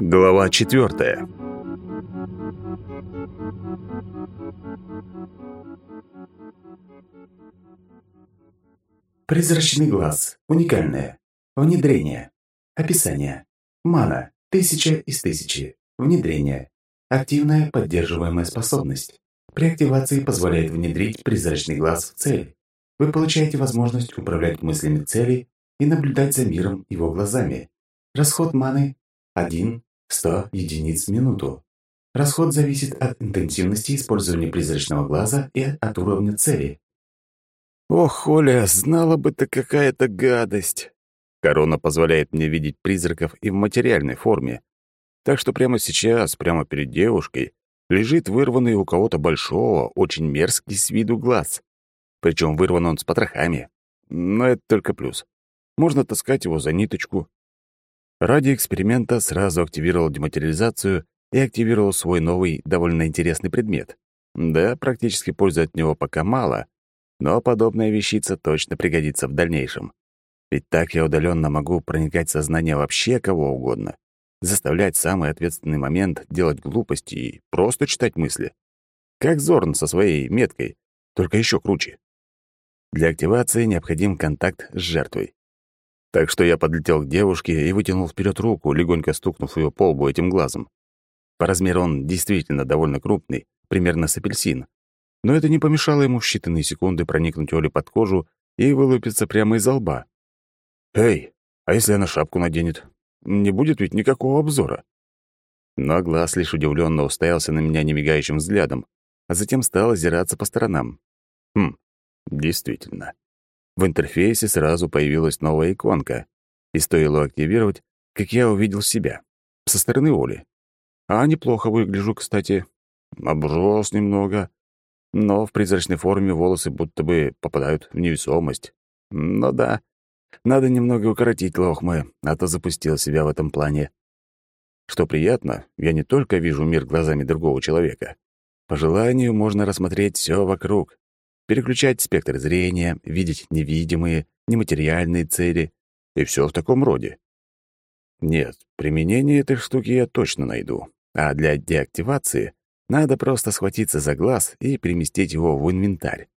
Глава четвертая. Призрачный глаз. Уникальное. Внедрение. Описание. Мана. Тысяча из тысячи. Внедрение. Активная поддерживаемая способность. При активации позволяет внедрить призрачный глаз в цель. Вы получаете возможность управлять мыслями цели и наблюдать за миром его глазами. Расход маны 1 100 единиц в минуту. Расход зависит от интенсивности использования призрачного глаза и от уровня цели. Ох, Оля, знала бы ты какая-то гадость. Корона позволяет мне видеть призраков и в материальной форме. Так что прямо сейчас, прямо перед девушкой, лежит вырванный у кого-то большого, очень мерзкий с виду глаз. Причем вырван он с потрохами. Но это только плюс. Можно таскать его за ниточку. Ради эксперимента сразу активировал дематериализацию и активировал свой новый, довольно интересный предмет. Да, практически пользы от него пока мало, но подобная вещица точно пригодится в дальнейшем. Ведь так я удаленно могу проникать в сознание вообще кого угодно, заставлять самый ответственный момент делать глупости и просто читать мысли. Как Зорн со своей меткой, только еще круче. Для активации необходим контакт с жертвой. Так что я подлетел к девушке и вытянул вперед руку, легонько стукнув ее по лбу этим глазом. По размеру он действительно довольно крупный, примерно с апельсин. Но это не помешало ему в считанные секунды проникнуть Оле под кожу и вылупиться прямо из лба. «Эй, а если она шапку наденет? Не будет ведь никакого обзора». Но глаз лишь удивленно уставился на меня немигающим взглядом, а затем стал озираться по сторонам. Хм, действительно. В интерфейсе сразу появилась новая иконка, и стоило активировать, как я увидел себя. Со стороны Оли. А неплохо выгляжу, кстати. Оброс немного. Но в призрачной форме волосы будто бы попадают в невесомость. Ну да, надо немного укоротить лохмы, а то запустил себя в этом плане. Что приятно, я не только вижу мир глазами другого человека. По желанию можно рассмотреть все вокруг, переключать спектр зрения, видеть невидимые, нематериальные цели и все в таком роде. Нет, применение этой штуки я точно найду, а для деактивации надо просто схватиться за глаз и переместить его в инвентарь.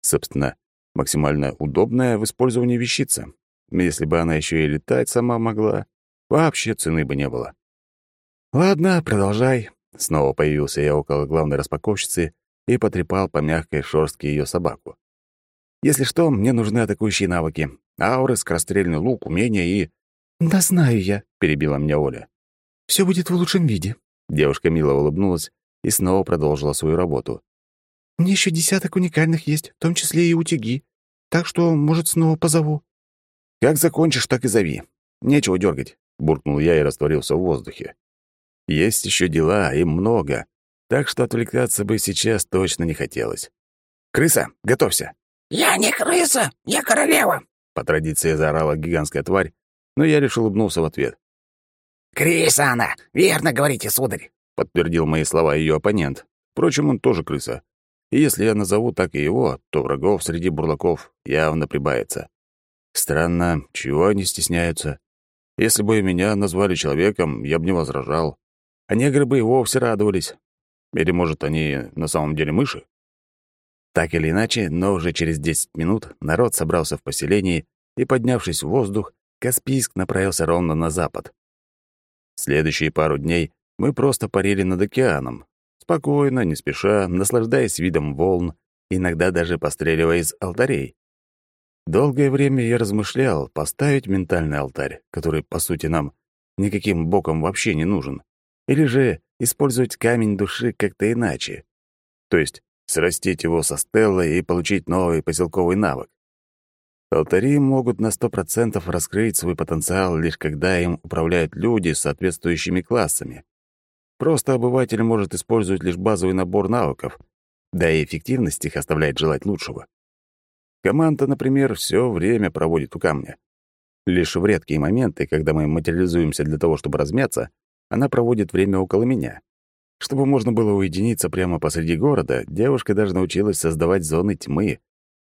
Собственно, максимально удобная в использовании вещица. Если бы она еще и летать сама могла, вообще цены бы не было. «Ладно, продолжай». Снова появился я около главной распаковщицы и потрепал по мягкой шорстке ее собаку. «Если что, мне нужны атакующие навыки. Ауры, скорострельный лук, умения и...» «Да знаю я», — перебила меня Оля. «Все будет в лучшем виде». Девушка мило улыбнулась и снова продолжила свою работу. «Мне еще десяток уникальных есть, в том числе и утюги. Так что, может, снова позову». «Как закончишь, так и зови. Нечего дергать», — буркнул я и растворился в воздухе. «Есть еще дела, и много, так что отвлекаться бы сейчас точно не хотелось. «Крыса, готовься!» «Я не крыса, я королева!» По традиции заорала гигантская тварь, но я лишь улыбнулся в ответ. «Крыса она! Верно говорите, сударь!» подтвердил мои слова ее оппонент. Впрочем, он тоже крыса. И если я назову так и его, то врагов среди бурлаков явно прибавится. Странно, чего они стесняются? Если бы меня назвали человеком, я бы не возражал. А негры бы и вовсе радовались. Или, может, они на самом деле мыши? Так или иначе, но уже через 10 минут народ собрался в поселении, и, поднявшись в воздух, Каспийск направился ровно на запад. Следующие пару дней мы просто парили над океаном, спокойно, не спеша, наслаждаясь видом волн, иногда даже постреливая из алтарей. Долгое время я размышлял поставить ментальный алтарь, который, по сути, нам никаким боком вообще не нужен, или же использовать камень души как-то иначе. То есть срастить его со стеллой и получить новый поселковый навык. Алтари могут на 100% раскрыть свой потенциал лишь когда им управляют люди с соответствующими классами. Просто обыватель может использовать лишь базовый набор навыков, да и эффективность их оставляет желать лучшего. Команда, например, все время проводит у камня. Лишь в редкие моменты, когда мы материализуемся для того, чтобы размяться, она проводит время около меня. Чтобы можно было уединиться прямо посреди города, девушка даже научилась создавать зоны тьмы,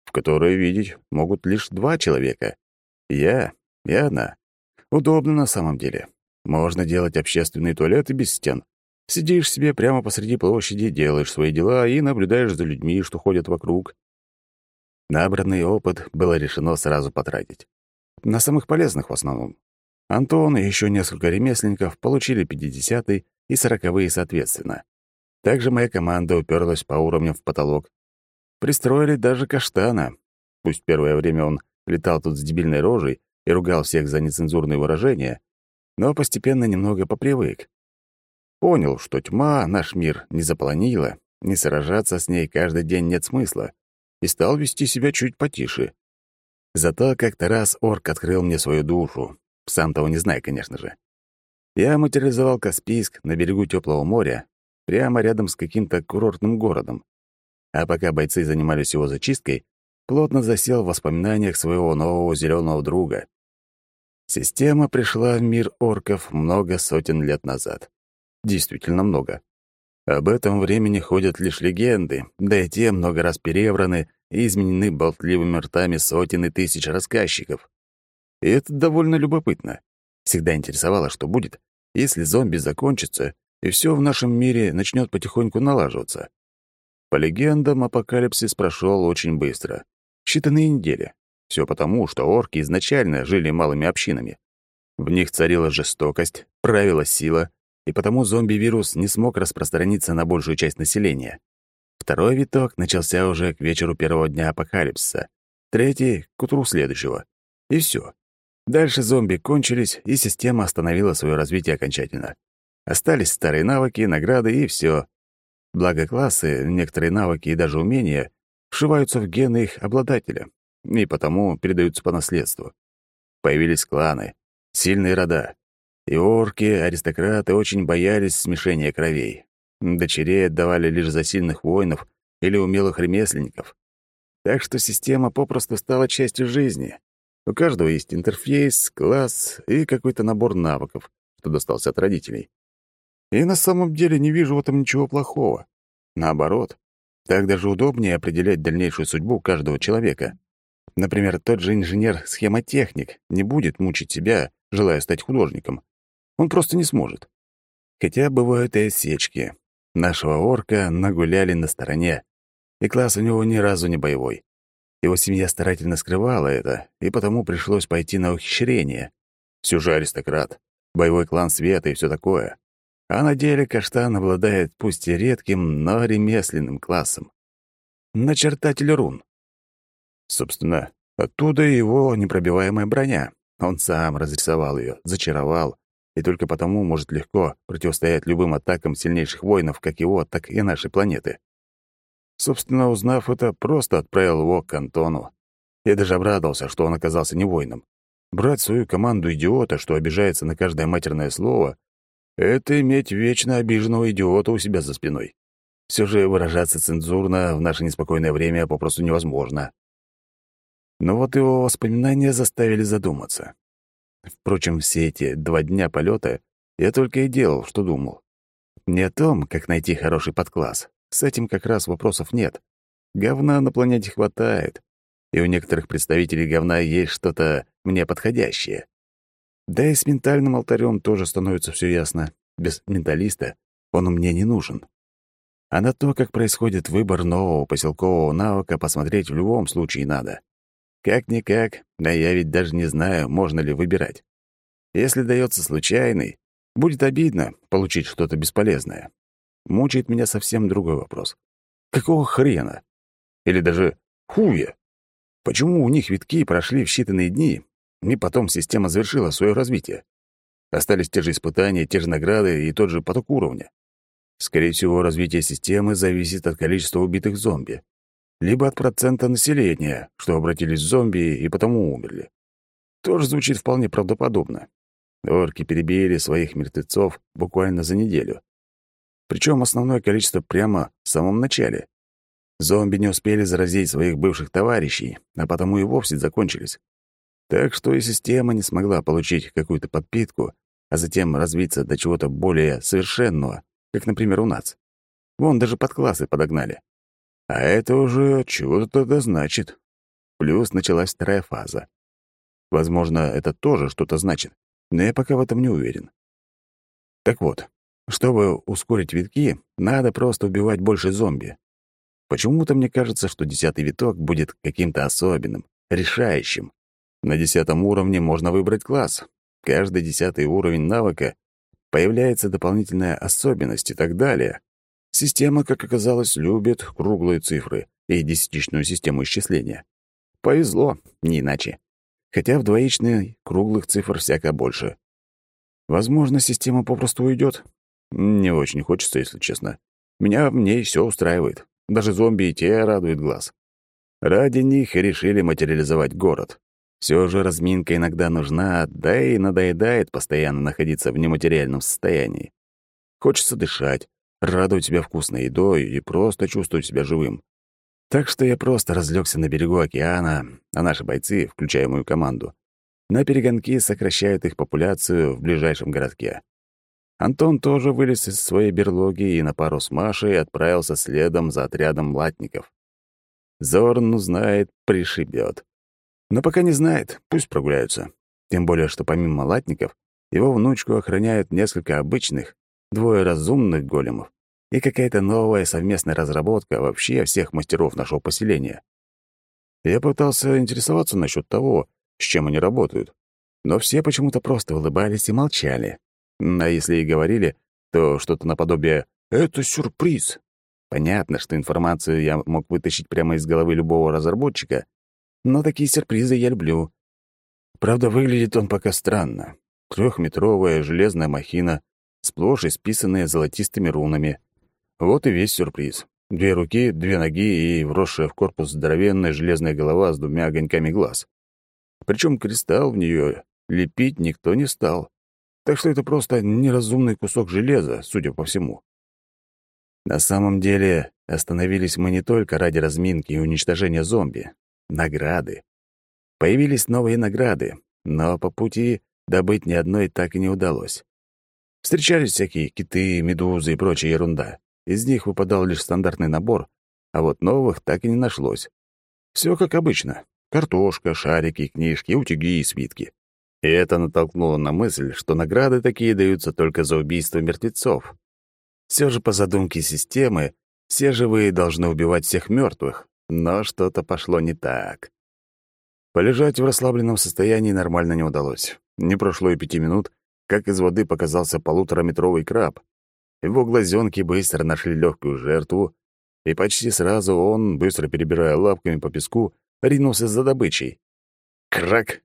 в которые видеть могут лишь два человека — я и она. Удобно на самом деле. Можно делать общественные туалеты без стен. Сидишь себе прямо посреди площади, делаешь свои дела и наблюдаешь за людьми, что ходят вокруг. Набранный опыт было решено сразу потратить. На самых полезных в основном. Антон и еще несколько ремесленников получили 50-й и 40-е соответственно. Также моя команда уперлась по уровням в потолок. Пристроили даже каштана. Пусть первое время он летал тут с дебильной рожей и ругал всех за нецензурные выражения, но постепенно немного попривык. Понял, что тьма наш мир не заполонила, не сражаться с ней каждый день нет смысла, и стал вести себя чуть потише. Зато как-то раз орк открыл мне свою душу, сам того не зная, конечно же. Я материализовал Каспийск на берегу теплого моря, прямо рядом с каким-то курортным городом. А пока бойцы занимались его зачисткой, плотно засел в воспоминаниях своего нового зеленого друга. Система пришла в мир орков много сотен лет назад действительно много. Об этом времени ходят лишь легенды, да и те много раз перевраны и изменены болтливыми ртами сотен и тысяч рассказчиков. И это довольно любопытно. Всегда интересовало, что будет, если зомби закончится, и все в нашем мире начнет потихоньку налаживаться. По легендам, апокалипсис прошел очень быстро. Считанные недели. Все потому, что орки изначально жили малыми общинами. В них царила жестокость, правила сила, и потому зомби-вирус не смог распространиться на большую часть населения. Второй виток начался уже к вечеру первого дня апокалипсиса, третий — к утру следующего. И все. Дальше зомби кончились, и система остановила свое развитие окончательно. Остались старые навыки, награды и все. Благо классы, некоторые навыки и даже умения вшиваются в гены их обладателя, и потому передаются по наследству. Появились кланы, сильные рода, и орки, аристократы очень боялись смешения кровей. Дочерей отдавали лишь за сильных воинов или умелых ремесленников. Так что система попросту стала частью жизни. У каждого есть интерфейс, класс и какой-то набор навыков, что достался от родителей. И на самом деле не вижу в этом ничего плохого. Наоборот, так даже удобнее определять дальнейшую судьбу каждого человека. Например, тот же инженер-схемотехник не будет мучить себя, желая стать художником. Он просто не сможет. Хотя бывают и осечки. Нашего орка нагуляли на стороне, и класс у него ни разу не боевой. Его семья старательно скрывала это, и потому пришлось пойти на ухищрение. Все же аристократ, боевой клан света и все такое. А на деле Каштан обладает пусть и редким, но ремесленным классом. Начертатель рун. Собственно, оттуда его непробиваемая броня. Он сам разрисовал ее, зачаровал, и только потому может легко противостоять любым атакам сильнейших воинов как его, так и нашей планеты. Собственно, узнав это, просто отправил его к Антону. Я даже обрадовался, что он оказался не воином. Брать свою команду идиота, что обижается на каждое матерное слово, это иметь вечно обиженного идиота у себя за спиной. Все же выражаться цензурно в наше неспокойное время попросту невозможно. Но вот его воспоминания заставили задуматься. Впрочем, все эти два дня полета я только и делал, что думал. Не о том, как найти хороший подкласс. С этим как раз вопросов нет. Говна на планете хватает, и у некоторых представителей говна есть что-то мне подходящее. Да и с ментальным алтарем тоже становится все ясно. Без менталиста он мне не нужен. А на то, как происходит выбор нового поселкового навыка, посмотреть в любом случае надо. Как-никак, а я ведь даже не знаю, можно ли выбирать. Если дается случайный, будет обидно получить что-то бесполезное. Мучает меня совсем другой вопрос. Какого хрена? Или даже хуя? Почему у них витки прошли в считанные дни, и потом система завершила свое развитие? Остались те же испытания, те же награды и тот же поток уровня. Скорее всего, развитие системы зависит от количества убитых зомби либо от процента населения, что обратились в зомби и потому умерли. Тоже звучит вполне правдоподобно. Орки перебили своих мертвецов буквально за неделю. Причем основное количество прямо в самом начале. Зомби не успели заразить своих бывших товарищей, а потому и вовсе закончились. Так что и система не смогла получить какую-то подпитку, а затем развиться до чего-то более совершенного, как, например, у нас. Вон даже подклассы подогнали. А это уже чего-то да значит. Плюс началась вторая фаза. Возможно, это тоже что-то значит. но я пока в этом не уверен. Так вот, чтобы ускорить витки, надо просто убивать больше зомби. Почему-то мне кажется, что десятый виток будет каким-то особенным, решающим. На десятом уровне можно выбрать класс. Каждый десятый уровень навыка появляется дополнительная особенность и так далее. Система, как оказалось, любит круглые цифры и десятичную систему исчисления. Повезло, не иначе. Хотя в двоичной круглых цифр всяко больше. Возможно, система попросту уйдет. Не очень хочется, если честно. Меня в ней все устраивает. Даже зомби и те радуют глаз. Ради них решили материализовать город. Все же разминка иногда нужна, да и надоедает постоянно находиться в нематериальном состоянии. Хочется дышать, радовать себя вкусной едой и просто чувствовать себя живым. Так что я просто разлегся на берегу океана, а наши бойцы, включая мою команду, на перегонки сокращают их популяцию в ближайшем городке. Антон тоже вылез из своей берлоги и на пару с Машей отправился следом за отрядом латников. Зорн узнает, пришибет. Но пока не знает, пусть прогуляются. Тем более, что помимо латников, его внучку охраняют несколько обычных, двое разумных големов и какая-то новая совместная разработка вообще всех мастеров нашего поселения. Я пытался интересоваться насчет того, с чем они работают, но все почему-то просто улыбались и молчали. А если и говорили, то что-то наподобие «это сюрприз». Понятно, что информацию я мог вытащить прямо из головы любого разработчика, но такие сюрпризы я люблю. Правда, выглядит он пока странно. Трехметровая железная махина, сплошь исписанная золотистыми рунами. Вот и весь сюрприз. Две руки, две ноги и вросшая в корпус здоровенная железная голова с двумя огоньками глаз. Причем кристалл в нее лепить никто не стал. Так что это просто неразумный кусок железа, судя по всему. На самом деле, остановились мы не только ради разминки и уничтожения зомби. Награды. Появились новые награды, но по пути добыть ни одной так и не удалось. Встречались всякие киты, медузы и прочая ерунда. Из них выпадал лишь стандартный набор, а вот новых так и не нашлось. Все как обычно. Картошка, шарики, книжки, утюги и свитки. И это натолкнуло на мысль, что награды такие даются только за убийство мертвецов. Все же по задумке системы, все живые должны убивать всех мертвых, но что-то пошло не так. Полежать в расслабленном состоянии нормально не удалось. Не прошло и пяти минут, как из воды показался полутораметровый краб. Его глазенки быстро нашли легкую жертву, и почти сразу он, быстро перебирая лапками по песку, ринулся за добычей. Крак!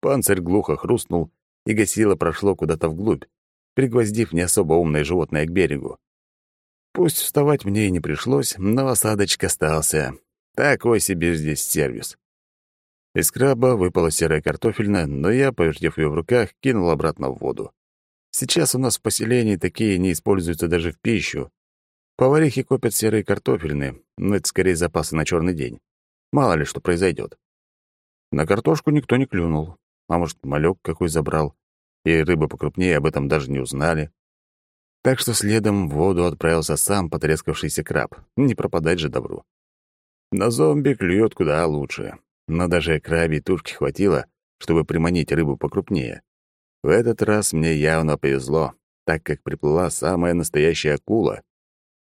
Панцирь глухо хрустнул, и гасило прошло куда-то вглубь, пригвоздив не особо умное животное к берегу. Пусть вставать мне и не пришлось, но осадочек остался, такой себе здесь сервис. Из краба выпала серая картофельная, но я, повертев ее в руках, кинул обратно в воду. Сейчас у нас в поселении такие не используются даже в пищу. Поварихи копят серые картофельные, но это скорее запасы на черный день. Мало ли что произойдет. На картошку никто не клюнул. А может, малек какой забрал. И рыбы покрупнее об этом даже не узнали. Так что следом в воду отправился сам потрескавшийся краб. Не пропадать же добру. На зомби клюет куда лучше. Но даже крабей тушки хватило, чтобы приманить рыбу покрупнее. В этот раз мне явно повезло, так как приплыла самая настоящая акула.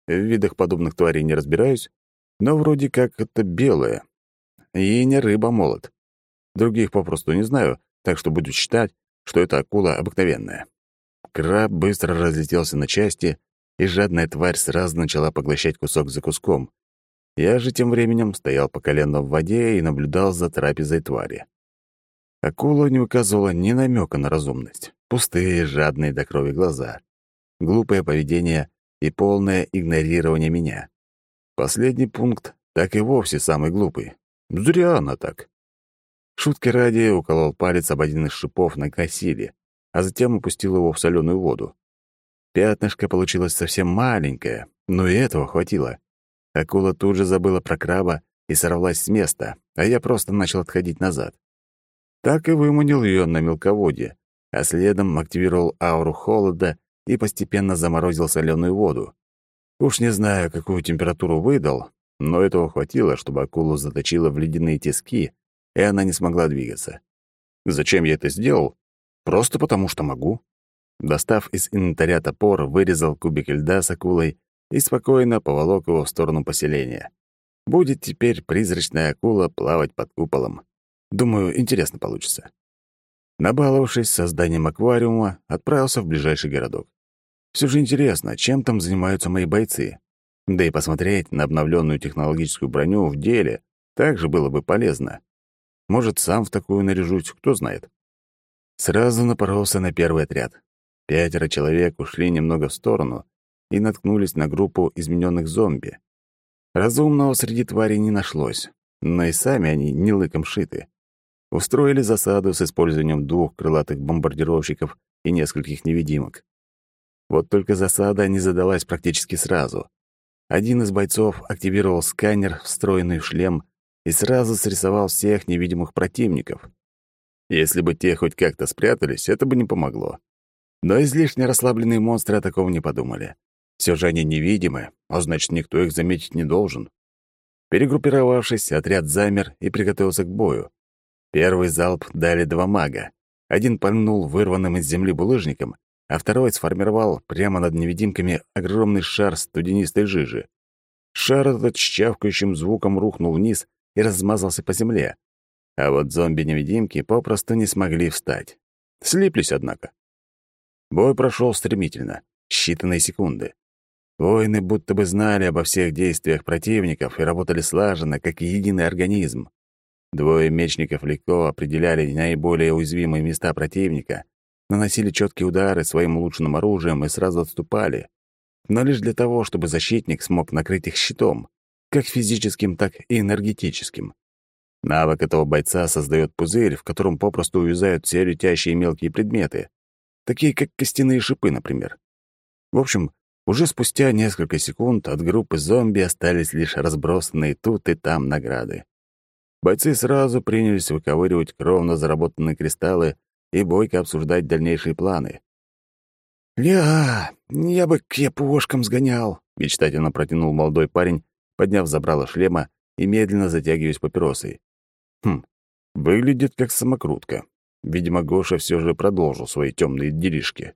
В видах подобных тварей не разбираюсь, но вроде как это белая. И не рыба-молот. Других попросту не знаю, так что буду считать, что это акула обыкновенная. Краб быстро разлетелся на части, и жадная тварь сразу начала поглощать кусок за куском, я же тем временем стоял по колено в воде и наблюдал за трапезой твари. Акула не указывала ни намека на разумность. Пустые, жадные до крови глаза. Глупое поведение и полное игнорирование меня. Последний пункт так и вовсе самый глупый. Зря она так. Шутки ради уколол палец об один из шипов на косиле, а затем упустил его в соленую воду. Пятнышко получилось совсем маленькое, но и этого хватило. Акула тут же забыла про краба и сорвалась с места, а я просто начал отходить назад. Так и выманил ее на мелководье, а следом активировал ауру холода и постепенно заморозил соленую воду. Уж не знаю, какую температуру выдал, но этого хватило, чтобы акулу заточило в ледяные тиски, и она не смогла двигаться. Зачем я это сделал? Просто потому что могу. Достав из инвентаря топор, вырезал кубик льда с акулой и спокойно поволок его в сторону поселения. Будет теперь призрачная акула плавать под куполом. Думаю, интересно получится. Набаловавшись созданием аквариума, отправился в ближайший городок. Все же интересно, чем там занимаются мои бойцы. Да и посмотреть на обновленную технологическую броню в деле также было бы полезно. Может, сам в такую наряжусь, кто знает. Сразу напоролся на первый отряд. Пятеро человек ушли немного в сторону и наткнулись на группу измененных зомби. Разумного среди тварей не нашлось, но и сами они не лыком шиты. Устроили засаду с использованием двух крылатых бомбардировщиков и нескольких невидимок. Вот только засада не задалась практически сразу. Один из бойцов активировал сканер, встроенный в шлем, и сразу срисовал всех невидимых противников. Если бы те хоть как-то спрятались, это бы не помогло. Но излишне расслабленные монстры о таком не подумали. Все же они невидимы, а значит, никто их заметить не должен. Перегруппировавшись, отряд замер и приготовился к бою. Первый залп дали два мага. Один пальнул вырванным из земли булыжником, а второй сформировал прямо над невидимками огромный шар студенистой жижи. Шар этот с чавкающим звуком рухнул вниз и размазался по земле. А вот зомби-невидимки попросту не смогли встать. Слиплись, однако. Бой прошел стремительно, считанные секунды. Воины будто бы знали обо всех действиях противников и работали слаженно, как единый организм. Двое мечников легко определяли наиболее уязвимые места противника, наносили четкие удары своим улучшенным оружием и сразу отступали. Но лишь для того, чтобы защитник смог накрыть их щитом, как физическим, так и энергетическим. Навык этого бойца создает пузырь, в котором попросту увязают все летящие мелкие предметы, такие как костяные шипы, например. В общем, уже спустя несколько секунд от группы зомби остались лишь разбросанные тут и там награды. Бойцы сразу принялись выковыривать кровно заработанные кристаллы и бойко обсуждать дальнейшие планы. «Ля, я бы к япошкам сгонял», — мечтательно протянул молодой парень, подняв забрало шлема и медленно затягиваясь папиросой. Хм, выглядит как самокрутка. Видимо, Гоша все же продолжил свои темные делишки.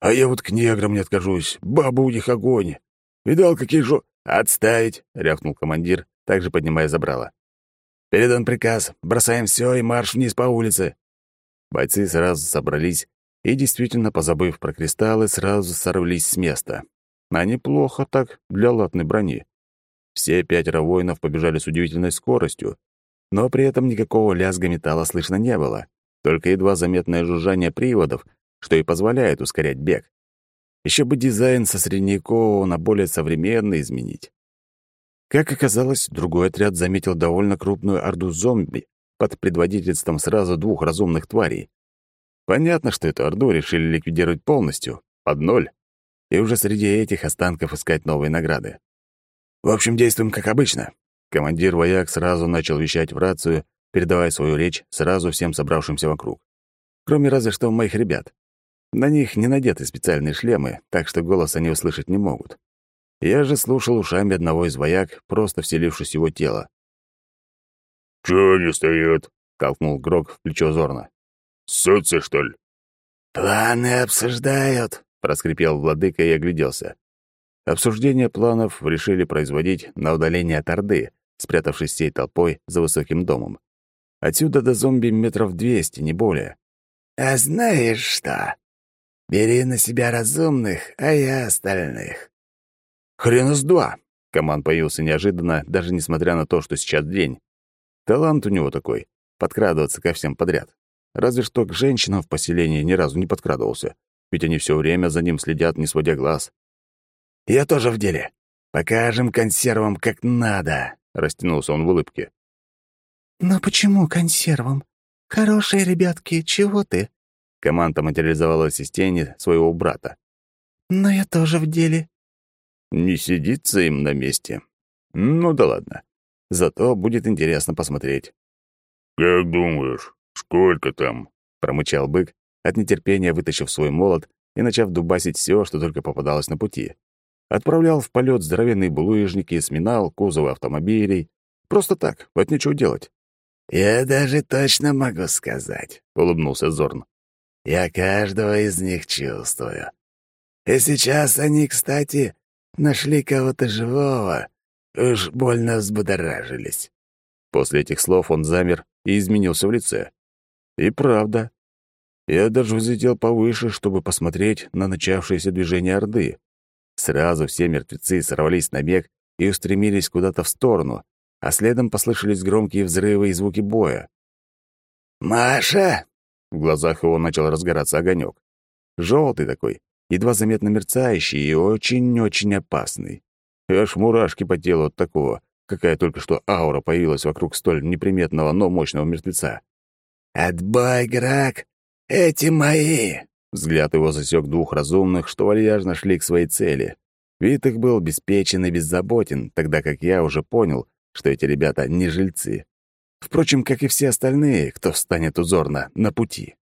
«А я вот к неграм не откажусь. Баба у них огонь. Видал, какие жо...» «Отставить!» — рявкнул командир, также поднимая забрало. Передан приказ. Бросаем все и марш вниз по улице. Бойцы сразу собрались и, действительно, позабыв про кристаллы, сразу сорвались с места. А неплохо так для латной брони. Все пятеро воинов побежали с удивительной скоростью, но при этом никакого лязга металла слышно не было, только едва заметное жужжание приводов, что и позволяет ускорять бег. Еще бы дизайн со средневекового на более современный изменить. Как оказалось, другой отряд заметил довольно крупную орду зомби под предводительством сразу двух разумных тварей. Понятно, что эту орду решили ликвидировать полностью, под ноль, и уже среди этих останков искать новые награды. В общем, действуем как обычно. Командир вояк сразу начал вещать в рацию, передавая свою речь сразу всем собравшимся вокруг. Кроме разве что моих ребят. На них не надеты специальные шлемы, так что голос они услышать не могут. Я же слушал ушами одного из вояк, просто вселившись в его тело. «Чего не стоят?» — толкнул Грок в плечо Зорна. «Ссутся, что ли?» «Планы обсуждают», — проскрипел владыка и огляделся. Обсуждение планов решили производить на удаление от Орды, спрятавшись всей толпой за высоким домом. Отсюда до зомби метров двести, не более. «А знаешь что? Бери на себя разумных, а я остальных. «Хрена с два!» Команд появился неожиданно, даже несмотря на то, что сейчас день. Талант у него такой — подкрадываться ко всем подряд. Разве что к женщинам в поселении ни разу не подкрадывался, ведь они все время за ним следят, не сводя глаз. «Я тоже в деле. Покажем консервам, как надо», — растянулся он в улыбке. «Но почему консервам? Хорошие ребятки, чего ты?» Команда материализовалась из тени своего брата. «Но я тоже в деле. Не сидится им на месте. Ну да ладно. Зато будет интересно посмотреть. «Как думаешь, сколько там?» — промычал бык, от нетерпения вытащив свой молот и начав дубасить все, что только попадалось на пути. Отправлял в полет здоровенные булыжники, сминал кузовы автомобилей. Просто так, вот нечего делать. «Я даже точно могу сказать», — улыбнулся Зорн. Я каждого из них чувствую. И сейчас они, кстати, нашли кого-то живого. Уж больно взбудоражились». После этих слов он замер и изменился в лице. И правда. Я даже взлетел повыше, чтобы посмотреть на начавшееся движение Орды. Сразу все мертвецы сорвались на бег и устремились куда-то в сторону, а следом послышались громкие взрывы и звуки боя. «Маша!» В глазах его начал разгораться огонек. Желтый такой, едва заметно мерцающий и очень-очень опасный. Аж мурашки по телу от такого, какая только что аура появилась вокруг столь неприметного, но мощного мертвеца. «Отбой, Грак! Эти мои!» Взгляд его засек двух разумных, что вальяжно шли к своей цели. Вид их был беспечен и беззаботен, тогда как я уже понял, что эти ребята не жильцы. Впрочем, как и все остальные, кто встанет узорно на пути.